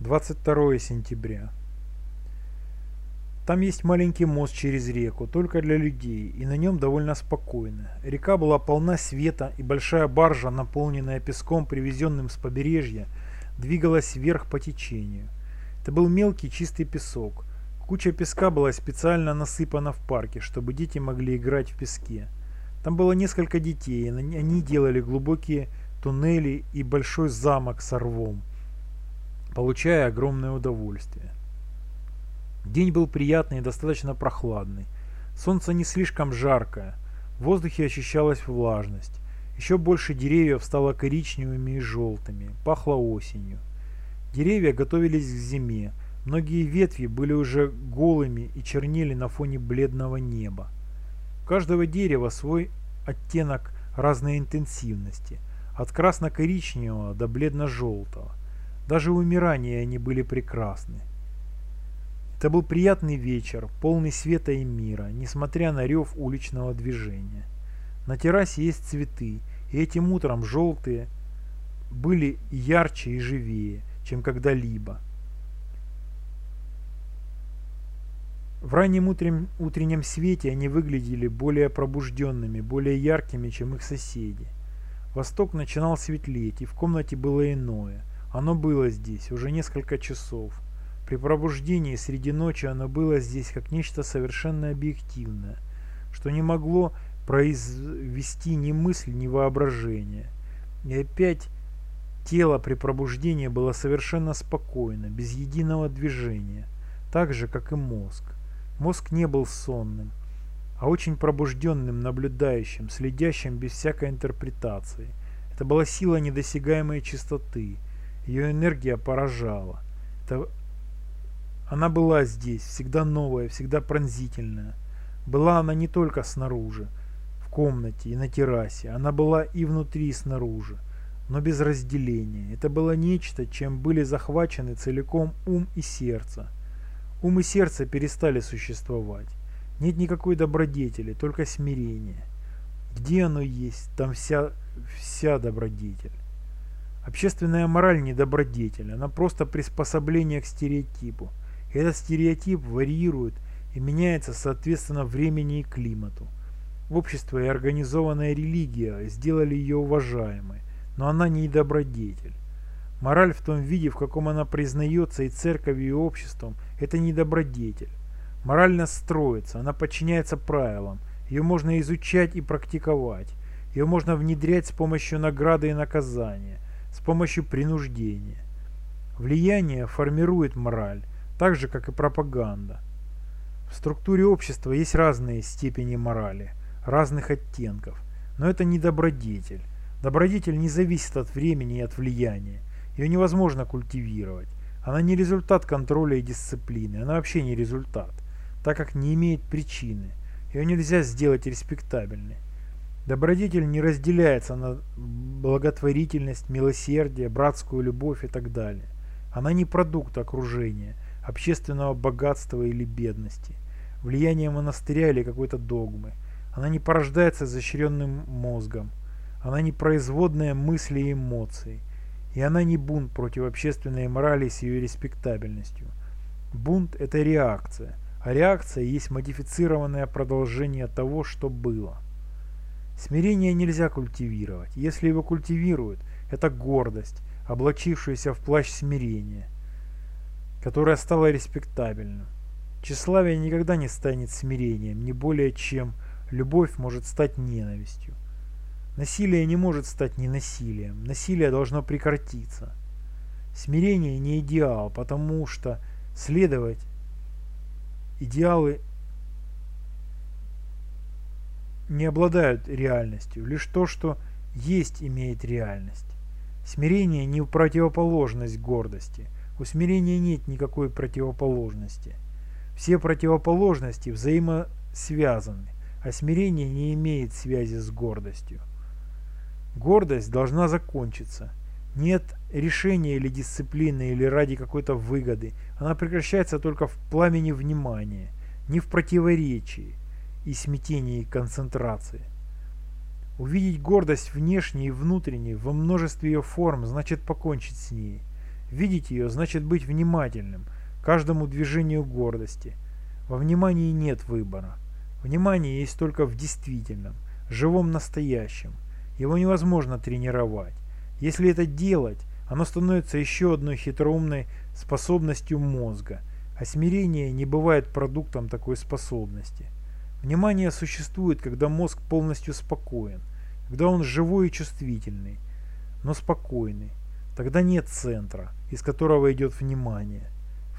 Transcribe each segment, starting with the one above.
22 сентября. Там есть маленький мост через реку, только для людей, и на нем довольно спокойно. Река была полна света, и большая баржа, наполненная песком, привезенным с побережья, двигалась вверх по течению. Это был мелкий чистый песок. Куча песка была специально насыпана в парке, чтобы дети могли играть в песке. Там было несколько детей, и они делали глубокие туннели и большой замок с рвом, получая огромное удовольствие. День был приятный и достаточно прохладный. Солнце не слишком жаркое. В воздухе ощущалась влажность. Еще больше деревьев стало коричневыми и желтыми. Пахло осенью. Деревья готовились к зиме. Многие ветви были уже голыми и чернели на фоне бледного неба. У каждого дерева свой оттенок разной интенсивности. От красно-коричневого до бледно-желтого. Даже умирания они были прекрасны. Это был приятный вечер, полный света и мира, несмотря на рев уличного движения. На террасе есть цветы, и этим утром желтые были ярче и живее, чем когда-либо. В раннем утреннем, утреннем свете они выглядели более пробужденными, более яркими, чем их соседи. Восток начинал светлеть, и в комнате было иное. Оно было здесь уже несколько часов. При пробуждении среди ночи оно было здесь как нечто совершенно объективное, что не могло произвести ни мысль, ни воображение. И опять тело при пробуждении было совершенно спокойно, без единого движения, так же, как и мозг. Мозг не был сонным, а очень пробужденным, наблюдающим, следящим без всякой интерпретации. Это была сила недосягаемой чистоты. Ее энергия поражала. Это она была здесь, всегда новая, всегда пронзительная. Была она не только снаружи, в комнате и на террасе, она была и внутри, и снаружи, но без разделения. Это было нечто, чем были захвачены целиком ум и сердце. Ум и сердце перестали существовать. Нет никакой добродетели, только смирение. Где оно есть, там вся, вся добродетель. Общественная мораль не добродетель, она просто приспособление к стереотипу. Этот стереотип варьирует и меняется соответственно времени и климату. Общество и организованная религия сделали ее уважаемой, но она не добродетель. Мораль в том виде, в каком она признается и церковью, и обществом, это не добродетель. Мораль строится, она подчиняется правилам, ее можно изучать и практиковать, ее можно внедрять с помощью награды и наказания, с помощью принуждения. Влияние формирует мораль, так же, как и пропаганда. В структуре общества есть разные степени морали, разных оттенков, но это не добродетель. Добродетель не зависит от времени и от влияния. Ее невозможно культивировать. Она не результат контроля и дисциплины, она вообще не результат, так как не имеет причины. Ее нельзя сделать респектабельной. Добродетель не разделяется на благотворительность, милосердие, братскую любовь и так далее. Она не продукт окружения, общественного богатства или бедности, влияния монастыря или какой-то догмы. Она не порождается изощренным мозгом. Она не производная мысли и эмоций. И она не бунт против общественной морали с ее респектабельностью. Бунт – это реакция, а реакция есть модифицированное продолжение того, что было. Смирение нельзя культивировать. Если его культивируют, это гордость, облачившаяся в плащ смирения которая стала респектабельным. Тщеславие никогда не станет смирением, не более чем любовь может стать ненавистью. Насилие не может стать ненасилием, насилие должно прекратиться. Смирение не идеал, потому что следовать идеалы не обладают реальностью, лишь то, что есть, имеет реальность. Смирение не противоположность гордости – у смирения нет никакой противоположности. Все противоположности взаимосвязаны, а смирение не имеет связи с гордостью. Гордость должна закончиться. Нет решения или дисциплины, или ради какой-то выгоды. Она прекращается только в пламени внимания, не в противоречии и смятении концентрации. Увидеть гордость внешней и внутренней во множестве ее форм значит покончить с ней – Видеть ее значит быть внимательным каждому движению гордости. Во внимании нет выбора. Внимание есть только в действительном, живом настоящем. Его невозможно тренировать. Если это делать, оно становится еще одной хитроумной способностью мозга, а смирение не бывает продуктом такой способности. Внимание существует, когда мозг полностью спокоен, когда он живой и чувствительный, но спокойный. Тогда нет центра, из которого идет внимание.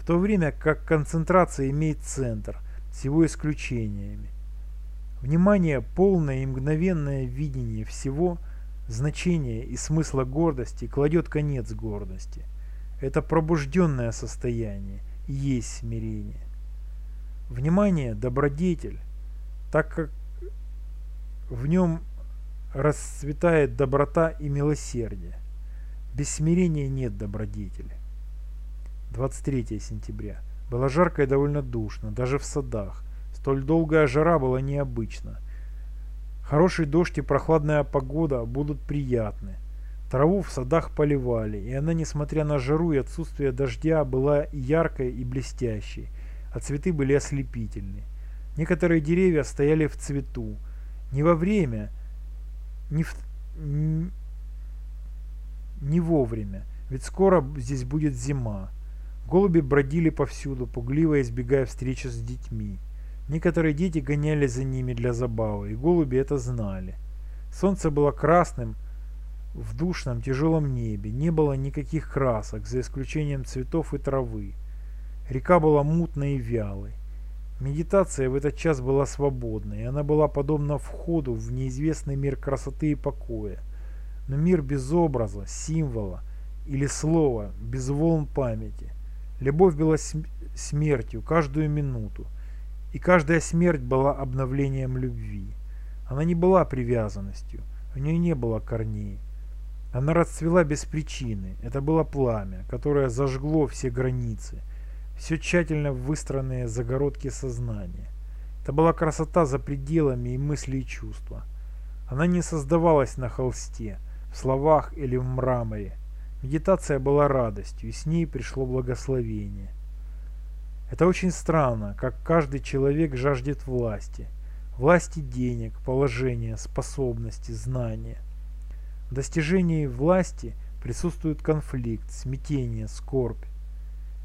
В то время как концентрация имеет центр с его исключениями. Внимание, полное и мгновенное видение всего, значения и смысла гордости кладет конец гордости. Это пробужденное состояние и есть смирение. Внимание – добродетель, так как в нем расцветает доброта и милосердие. Без смирения нет добродетели. 23 сентября. Было жарко и довольно душно, даже в садах. Столь долгая жара была необычна. Хороший дождь и прохладная погода будут приятны. Траву в садах поливали, и она, несмотря на жару и отсутствие дождя, была яркой и блестящей, а цветы были ослепительны. Некоторые деревья стояли в цвету. Не во время, не в, не вовремя, ведь скоро здесь будет зима. Голуби бродили повсюду, пугливо избегая встречи с детьми. Некоторые дети гонялись за ними для забавы, и голуби это знали. Солнце было красным в душном тяжелом небе, не было никаких красок, за исключением цветов и травы. Река была мутной и вялой. Медитация в этот час была свободной, и она была подобна входу в неизвестный мир красоты и покоя – но мир без образа, символа или слова, без волн памяти. Любовь была смертью каждую минуту, и каждая смерть была обновлением любви. Она не была привязанностью, у нее не было корней. Она расцвела без причины, это было пламя, которое зажгло все границы, все тщательно выстроенные загородки сознания. Это была красота за пределами и мысли и чувства. Она не создавалась на холсте, в словах или в мраморе. Медитация была радостью, и с ней пришло благословение. Это очень странно, как каждый человек жаждет власти. Власти денег, положения, способности, знания. В достижении власти присутствует конфликт, смятение, скорбь.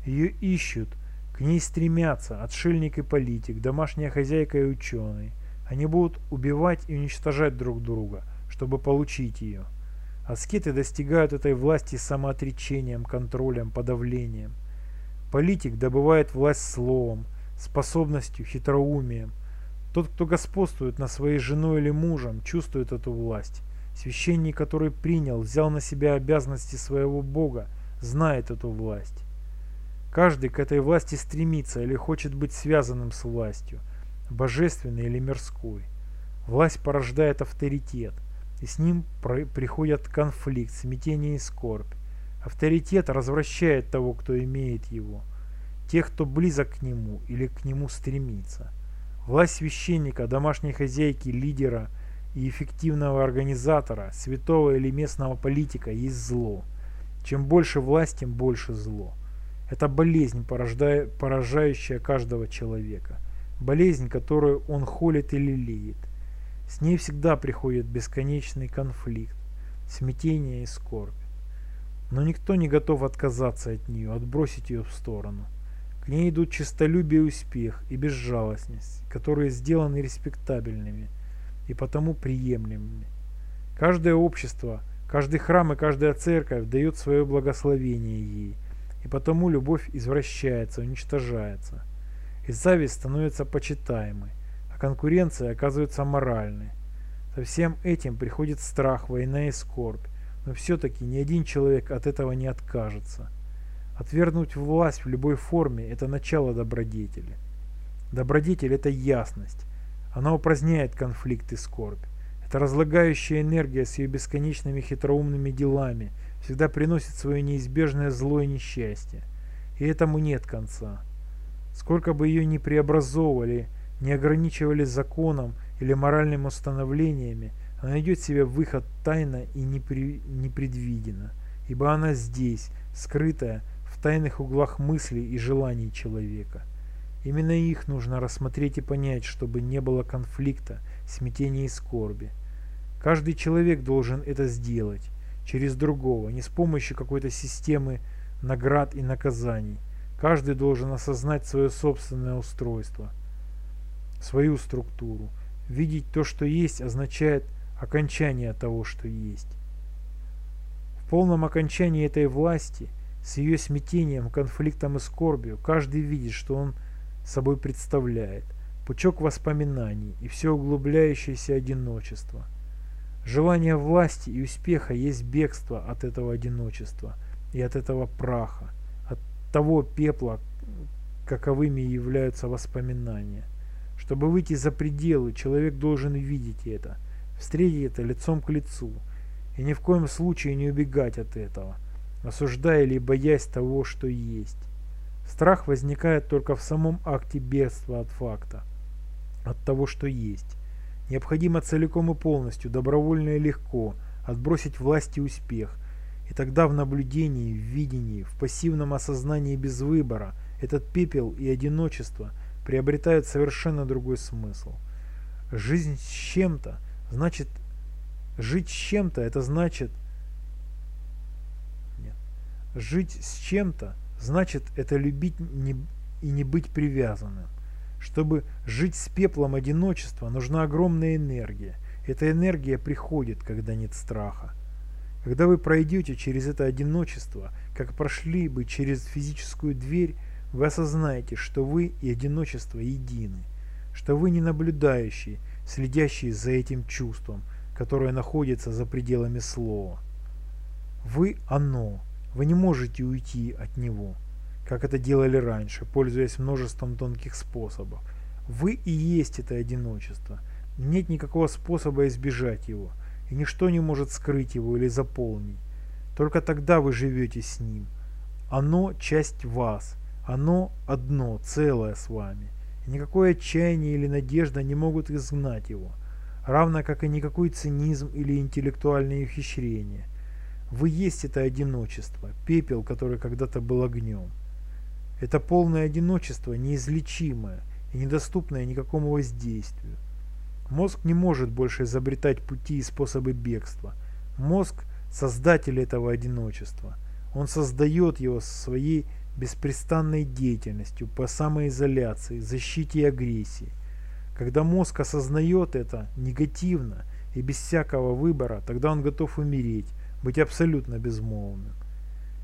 Ее ищут, к ней стремятся отшельник и политик, домашняя хозяйка и ученый. Они будут убивать и уничтожать друг друга, чтобы получить ее. Аскеты достигают этой власти самоотречением, контролем, подавлением. Политик добывает власть словом, способностью, хитроумием. Тот, кто господствует над своей женой или мужем, чувствует эту власть. Священник, который принял, взял на себя обязанности своего Бога, знает эту власть. Каждый к этой власти стремится или хочет быть связанным с властью, божественной или мирской. Власть порождает авторитет – и с ним приходят конфликт, смятение и скорбь. Авторитет развращает того, кто имеет его, тех, кто близок к нему или к нему стремится. Власть священника, домашней хозяйки, лидера и эффективного организатора, святого или местного политика есть зло. Чем больше власть, тем больше зло. Это болезнь, поражающая каждого человека. Болезнь, которую он холит или лелеет. С ней всегда приходит бесконечный конфликт, смятение и скорбь. Но никто не готов отказаться от нее, отбросить ее в сторону. К ней идут честолюбие и успех, и безжалостность, которые сделаны респектабельными и потому приемлемыми. Каждое общество, каждый храм и каждая церковь дает свое благословение ей, и потому любовь извращается, уничтожается, и зависть становится почитаемой конкуренция оказывается моральной. Со всем этим приходит страх, война и скорбь, но все-таки ни один человек от этого не откажется. Отвергнуть власть в любой форме – это начало добродетели. Добродетель – это ясность. Она упраздняет конфликт и скорбь. Это разлагающая энергия с ее бесконечными хитроумными делами всегда приносит свое неизбежное зло и несчастье. И этому нет конца. Сколько бы ее ни преобразовывали – не ограничивались законом или моральными установлениями, она найдет себе выход тайно и непри... непредвиденно. ибо она здесь, скрытая в тайных углах мыслей и желаний человека. Именно их нужно рассмотреть и понять, чтобы не было конфликта, смятения и скорби. Каждый человек должен это сделать через другого, не с помощью какой-то системы наград и наказаний. Каждый должен осознать свое собственное устройство, свою структуру. Видеть то, что есть, означает окончание того, что есть. В полном окончании этой власти, с ее смятением, конфликтом и скорбью, каждый видит, что он собой представляет, пучок воспоминаний и все углубляющееся одиночество. Желание власти и успеха есть бегство от этого одиночества и от этого праха, от того пепла, каковыми являются воспоминания. Чтобы выйти за пределы, человек должен видеть это, встретить это лицом к лицу, и ни в коем случае не убегать от этого, осуждая или боясь того, что есть. Страх возникает только в самом акте бегства от факта, от того, что есть. Необходимо целиком и полностью, добровольно и легко отбросить власть и успех, и тогда в наблюдении, в видении, в пассивном осознании без выбора этот пепел и одиночество приобретают совершенно другой смысл. Жизнь с чем-то значит жить с чем-то это значит нет. Жить с чем-то Значит, это любить не, и не быть привязанным. Чтобы жить с пеплом одиночества, нужна огромная энергия. Эта энергия приходит, когда нет страха. Когда вы пройдете через это одиночество, как прошли бы через физическую дверь, вы осознаете, что вы и одиночество едины, что вы не наблюдающие, следящие за этим чувством, которое находится за пределами слова. Вы – оно, вы не можете уйти от него, как это делали раньше, пользуясь множеством тонких способов. Вы и есть это одиночество. Нет никакого способа избежать его, и ничто не может скрыть его или заполнить. Только тогда вы живете с ним. Оно – часть вас, оно – одно, целое с вами. И никакое отчаяние или надежда не могут изгнать его, равно как и никакой цинизм или интеллектуальное ухищрение – вы есть это одиночество, пепел, который когда-то был огнем. Это полное одиночество неизлечимое и недоступное никакому воздействию. Мозг не может больше изобретать пути и способы бегства. Мозг – создатель этого одиночества. Он создает его своей беспрестанной деятельностью по самоизоляции, защите и агрессии. Когда мозг осознает это негативно и без всякого выбора, тогда он готов умереть, быть абсолютно безмолвным.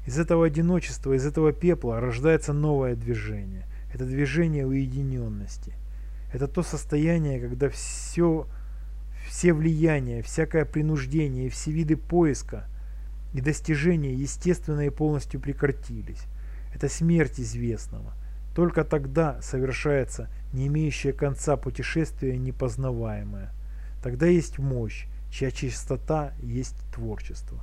Из этого одиночества, из этого пепла рождается новое движение. Это движение уединенности. Это то состояние, когда все, все влияния, всякое принуждение все виды поиска и достижения естественно и полностью прекратились. Это смерть известного. Только тогда совершается не имеющее конца путешествие непознаваемое. Тогда есть мощь, чья чистота есть творчество.